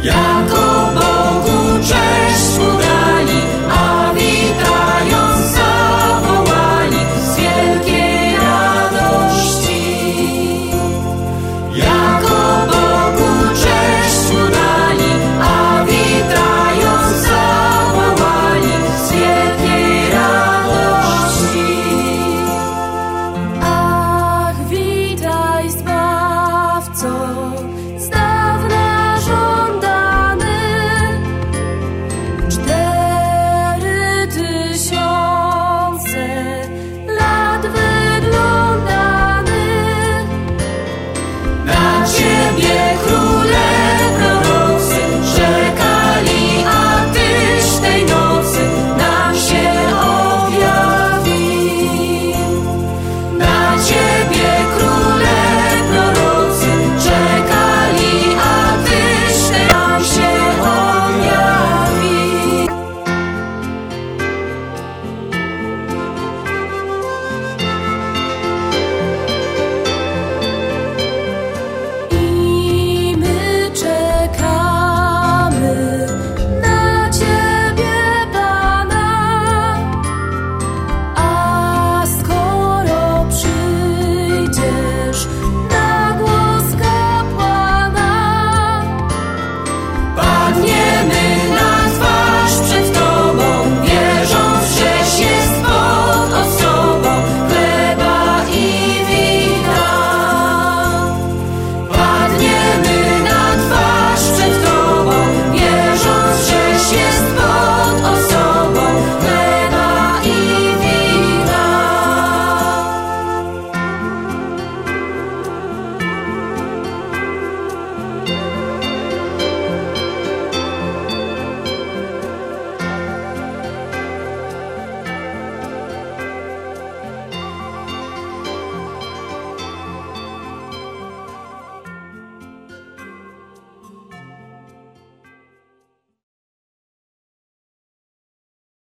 Yeah.